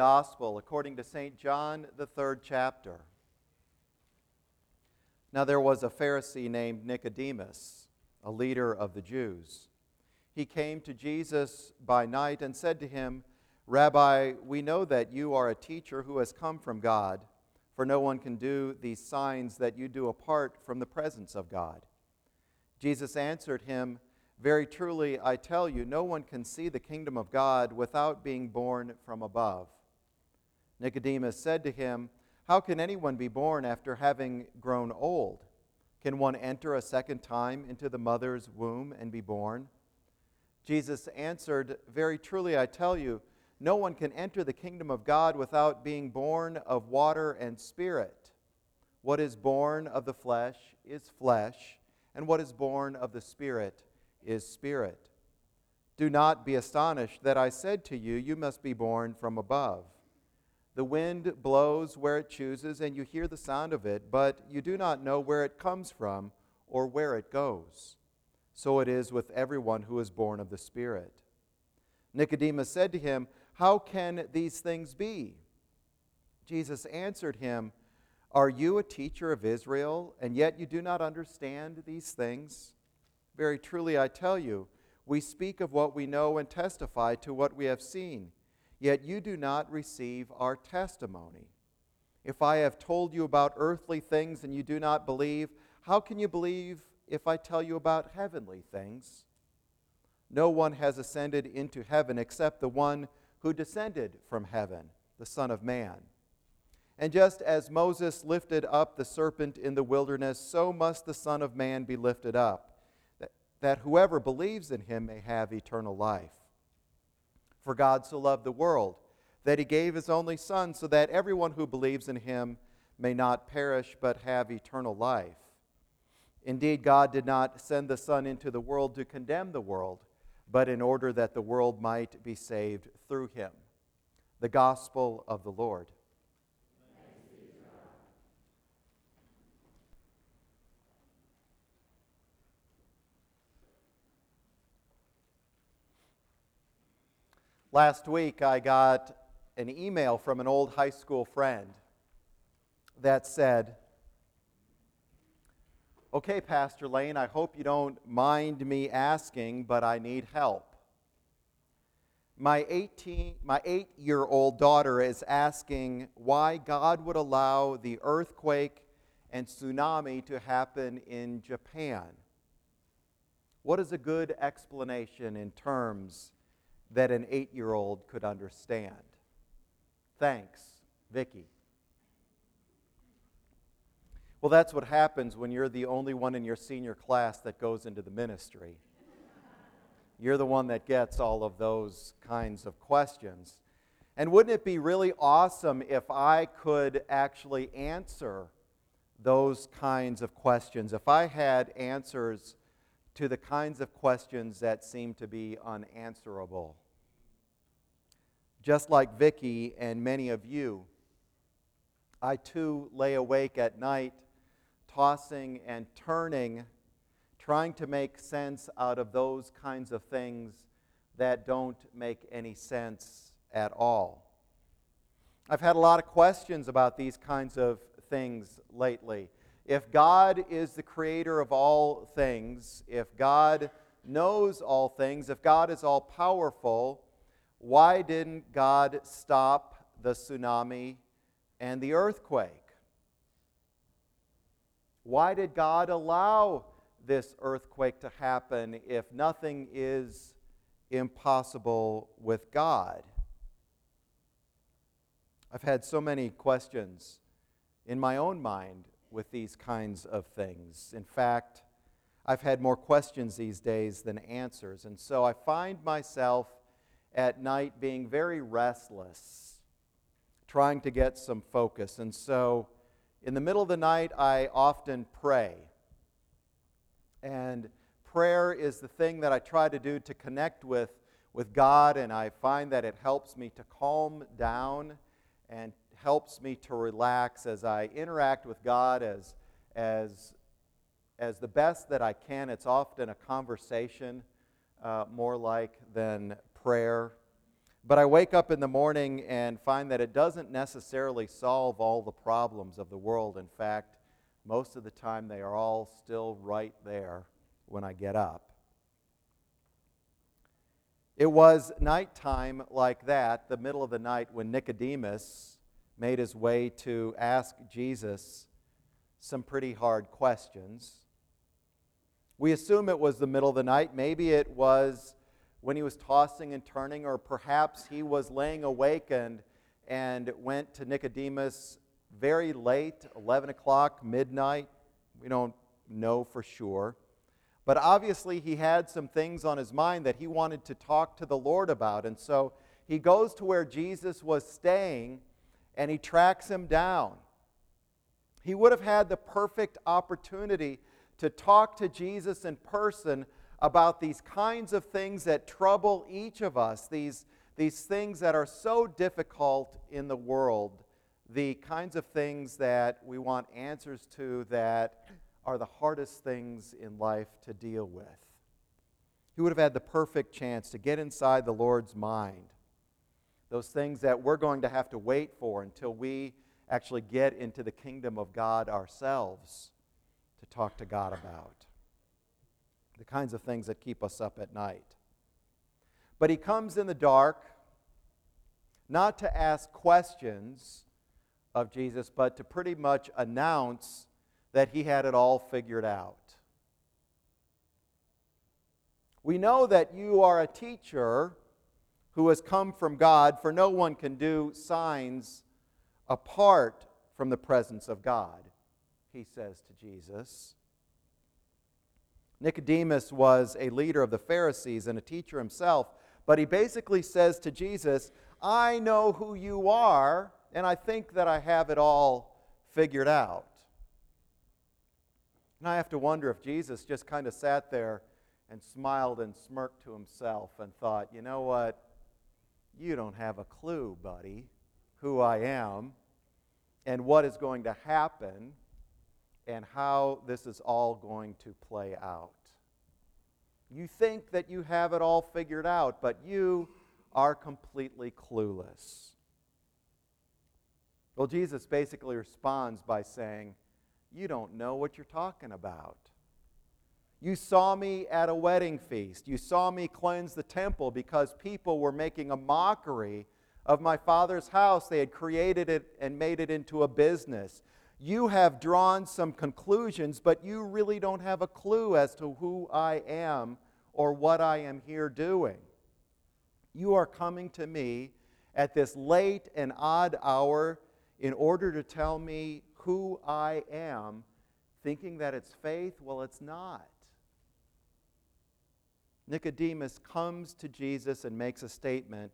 Gospel according to St. John, the third chapter. Now there was a Pharisee named Nicodemus, a leader of the Jews. He came to Jesus by night and said to him, Rabbi, we know that you are a teacher who has come from God, for no one can do these signs that you do apart from the presence of God. Jesus answered him, very truly, I tell you, no one can see the kingdom of God without being born from above. Nicodemus said to him, How can anyone be born after having grown old? Can one enter a second time into the mother's womb and be born? Jesus answered, Very truly, I tell you, no one can enter the kingdom of God without being born of water and spirit. What is born of the flesh is flesh, and what is born of the spirit is spirit. Do not be astonished that I said to you, You must be born from above. The wind blows where it chooses, and you hear the sound of it, but you do not know where it comes from or where it goes. So it is with everyone who is born of the Spirit. Nicodemus said to him, How can these things be? Jesus answered him, Are you a teacher of Israel, and yet you do not understand these things? Very truly, I tell you, we speak of what we know and testify to what we have seen, yet you do not receive our testimony. If I have told you about earthly things and you do not believe, how can you believe if I tell you about heavenly things? No one has ascended into heaven except the one who descended from heaven, the Son of Man. And just as Moses lifted up the serpent in the wilderness, so must the Son of Man be lifted up that whoever believes in him may have eternal life. For God so loved the world that he gave his only Son, so that everyone who believes in him may not perish but have eternal life. Indeed, God did not send the Son into the world to condemn the world, but in order that the world might be saved through him. The Gospel of the Lord. Last week, I got an email from an old high school friend that said, Okay, Pastor Lane, I hope you don't mind me asking, but I need help. My 18, my eight year old daughter is asking why God would allow the earthquake and tsunami to happen in Japan. What is a good explanation in terms that an eight year old could understand. Thanks, Vicky. Well, that's what happens when you're the only one in your senior class that goes into the ministry. You're the one that gets all of those kinds of questions. And wouldn't it be really awesome if I could actually answer those kinds of questions? If I had answers to the kinds of questions that seem to be unanswerable. Just like Vicky and many of you, I too lay awake at night, tossing and turning, trying to make sense out of those kinds of things that don't make any sense at all. I've had a lot of questions about these kinds of things lately. If God is the creator of all things, if God knows all things, if God is all powerful, why didn't God stop the tsunami and the earthquake? Why did God allow this earthquake to happen if nothing is impossible with God? I've had so many questions in my own mind with these kinds of things. In fact, I've had more questions these days than answers. And so I find myself at night being very restless, trying to get some focus. And so in the middle of the night, I often pray. And prayer is the thing that I try to do to connect with, with God, and I find that it helps me to calm down and helps me to relax as I interact with God as, as, as the best that I can. It's often a conversation uh, more like than prayer. But I wake up in the morning and find that it doesn't necessarily solve all the problems of the world. In fact, most of the time they are all still right there when I get up. It was nighttime like that, the middle of the night, when Nicodemus made his way to ask Jesus some pretty hard questions. We assume it was the middle of the night. Maybe it was when he was tossing and turning, or perhaps he was laying awake and, and went to Nicodemus very late, 11 o'clock, midnight. We don't know for sure. But obviously, he had some things on his mind that he wanted to talk to the Lord about. And so he goes to where Jesus was staying and he tracks him down. He would have had the perfect opportunity to talk to Jesus in person about these kinds of things that trouble each of us, these, these things that are so difficult in the world, the kinds of things that we want answers to that are the hardest things in life to deal with. He would have had the perfect chance to get inside the Lord's mind those things that we're going to have to wait for until we actually get into the kingdom of God ourselves to talk to God about. The kinds of things that keep us up at night. But he comes in the dark not to ask questions of Jesus, but to pretty much announce that he had it all figured out. We know that you are a teacher who has come from God, for no one can do signs apart from the presence of God, he says to Jesus. Nicodemus was a leader of the Pharisees and a teacher himself, but he basically says to Jesus, I know who you are, and I think that I have it all figured out. And I have to wonder if Jesus just kind of sat there and smiled and smirked to himself and thought, you know what? You don't have a clue, buddy, who I am and what is going to happen and how this is all going to play out. You think that you have it all figured out, but you are completely clueless. Well, Jesus basically responds by saying, You don't know what you're talking about. You saw me at a wedding feast. You saw me cleanse the temple because people were making a mockery of my father's house. They had created it and made it into a business. You have drawn some conclusions, but you really don't have a clue as to who I am or what I am here doing. You are coming to me at this late and odd hour in order to tell me who I am, thinking that it's faith. Well, it's not. Nicodemus comes to Jesus and makes a statement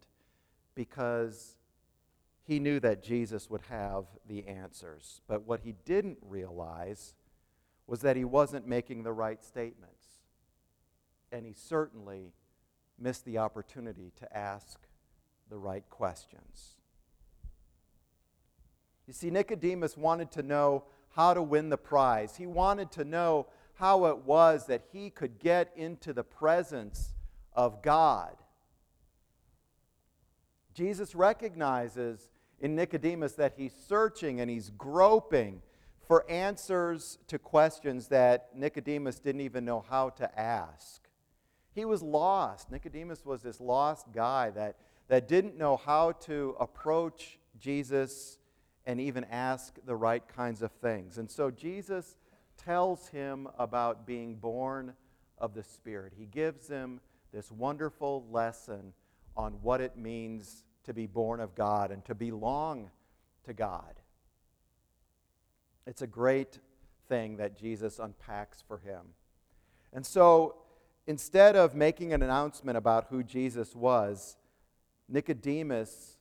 because he knew that Jesus would have the answers. But what he didn't realize was that he wasn't making the right statements. And he certainly missed the opportunity to ask the right questions. You see, Nicodemus wanted to know how to win the prize. He wanted to know how it was that he could get into the presence of God. Jesus recognizes in Nicodemus that he's searching and he's groping for answers to questions that Nicodemus didn't even know how to ask. He was lost. Nicodemus was this lost guy that, that didn't know how to approach Jesus and even ask the right kinds of things. And so Jesus tells him about being born of the Spirit. He gives him this wonderful lesson on what it means to be born of God and to belong to God. It's a great thing that Jesus unpacks for him. And so instead of making an announcement about who Jesus was, Nicodemus,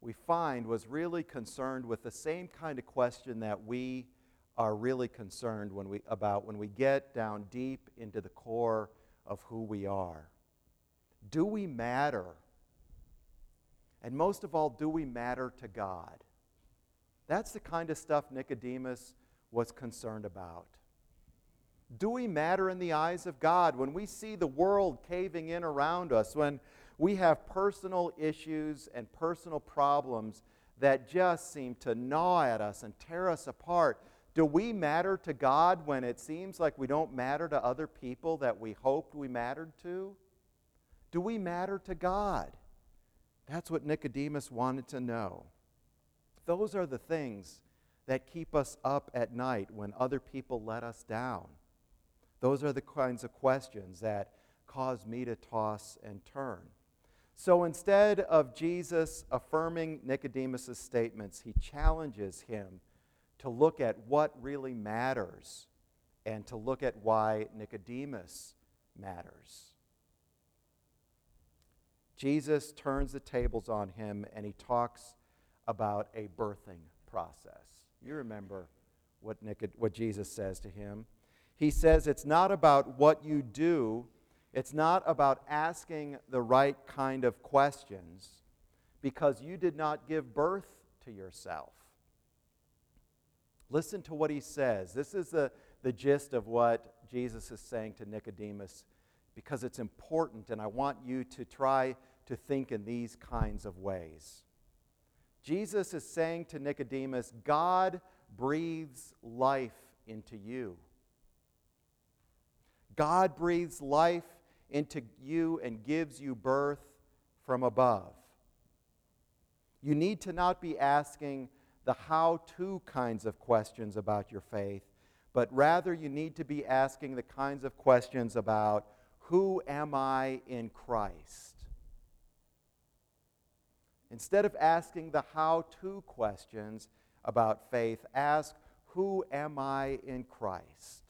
we find, was really concerned with the same kind of question that we are really concerned when we, about when we get down deep into the core of who we are. Do we matter? And most of all, do we matter to God? That's the kind of stuff Nicodemus was concerned about. Do we matter in the eyes of God when we see the world caving in around us, when we have personal issues and personal problems that just seem to gnaw at us and tear us apart? Do we matter to God when it seems like we don't matter to other people that we hoped we mattered to? Do we matter to God? That's what Nicodemus wanted to know. Those are the things that keep us up at night when other people let us down. Those are the kinds of questions that cause me to toss and turn. So instead of Jesus affirming Nicodemus' statements, he challenges him to look at what really matters and to look at why Nicodemus matters. Jesus turns the tables on him and he talks about a birthing process. You remember what, what Jesus says to him. He says it's not about what you do, it's not about asking the right kind of questions because you did not give birth to yourself. Listen to what he says. This is the, the gist of what Jesus is saying to Nicodemus because it's important, and I want you to try to think in these kinds of ways. Jesus is saying to Nicodemus, God breathes life into you. God breathes life into you and gives you birth from above. You need to not be asking the how to kinds of questions about your faith, but rather you need to be asking the kinds of questions about who am I in Christ? Instead of asking the how to questions about faith, ask who am I in Christ?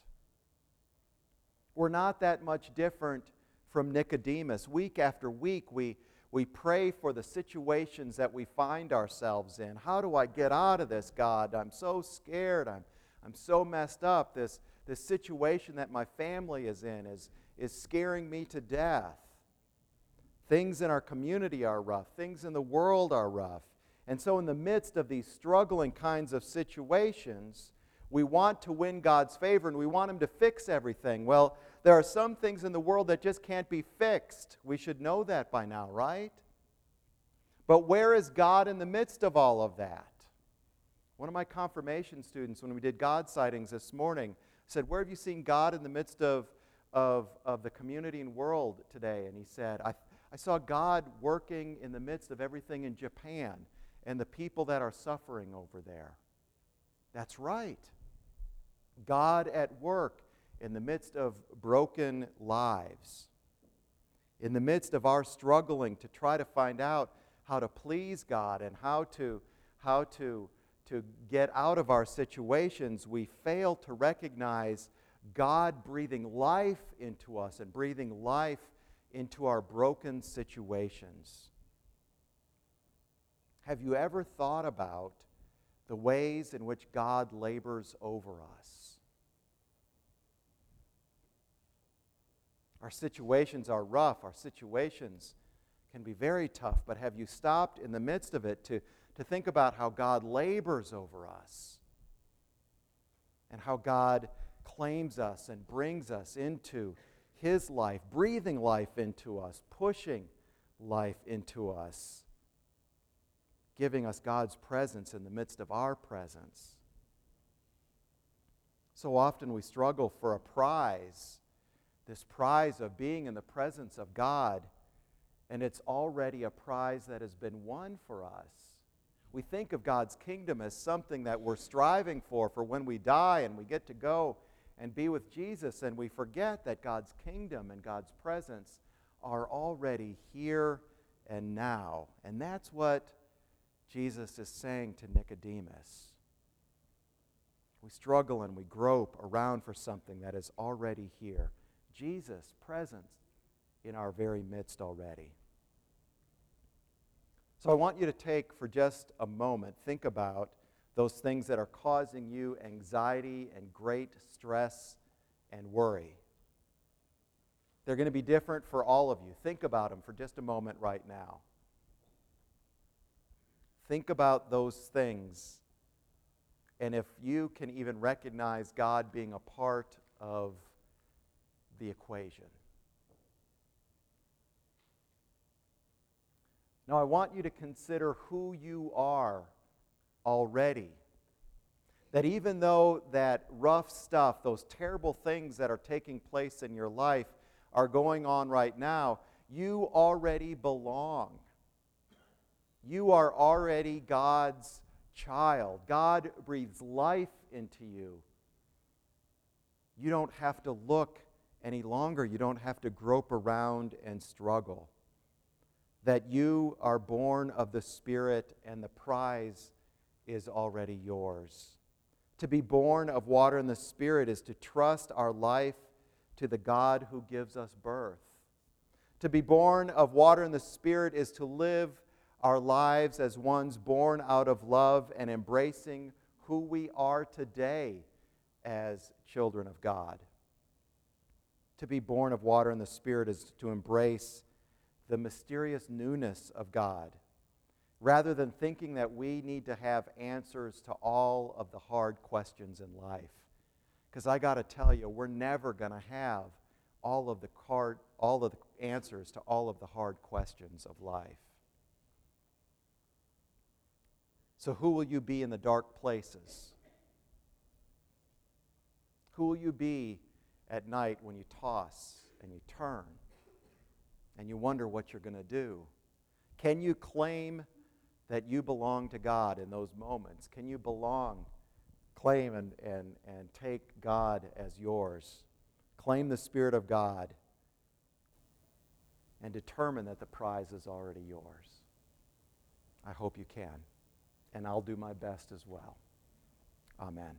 We're not that much different from Nicodemus. Week after week, we we pray for the situations that we find ourselves in. How do I get out of this, God? I'm so scared. I'm, I'm so messed up. This, this situation that my family is in is, is scaring me to death. Things in our community are rough, things in the world are rough. And so, in the midst of these struggling kinds of situations, we want to win God's favor and we want Him to fix everything. Well, there are some things in the world that just can't be fixed. We should know that by now, right? But where is God in the midst of all of that? One of my confirmation students, when we did God sightings this morning, said, Where have you seen God in the midst of, of, of the community and world today? And he said, I, I saw God working in the midst of everything in Japan and the people that are suffering over there. That's right. God at work in the midst of broken lives, in the midst of our struggling to try to find out how to please God and how to, how to, to get out of our situations, we fail to recognize God breathing life into us and breathing life into our broken situations. Have you ever thought about the ways in which God labors over us? Our situations are rough, our situations can be very tough, but have you stopped in the midst of it to, to think about how God labors over us and how God claims us and brings us into His life, breathing life into us, pushing life into us? giving us God's presence in the midst of our presence. So often we struggle for a prize, this prize of being in the presence of God, and it's already a prize that has been won for us. We think of God's kingdom as something that we're striving for for when we die and we get to go and be with Jesus, and we forget that God's kingdom and God's presence are already here and now. And that's what Jesus is saying to Nicodemus. We struggle and we grope around for something that is already here. Jesus presence in our very midst already. So I want you to take for just a moment, think about those things that are causing you anxiety and great stress and worry. They're going to be different for all of you. Think about them for just a moment right now. Think about those things. And if you can even recognize God being a part of the equation. Now, I want you to consider who you are already. That even though that rough stuff, those terrible things that are taking place in your life are going on right now, you already belong. You are already God's child. God breathes life into you. You don't have to look any longer. You don't have to grope around and struggle. That you are born of the Spirit and the prize is already yours. To be born of water and the Spirit is to trust our life to the God who gives us birth. To be born of water and the Spirit is to live our lives as ones born out of love and embracing who we are today as children of God. To be born of water and the Spirit is to embrace the mysterious newness of God, rather than thinking that we need to have answers to all of the hard questions in life. Because I got to tell you, we're never going to have all of the card, all of the answers to all of the hard questions of life. So, who will you be in the dark places? Who will you be at night when you toss and you turn and you wonder what you're going to do? Can you claim that you belong to God in those moments? Can you belong, claim, and, and, and take God as yours? Claim the Spirit of God and determine that the prize is already yours. I hope you can and I'll do my best as well. Amen.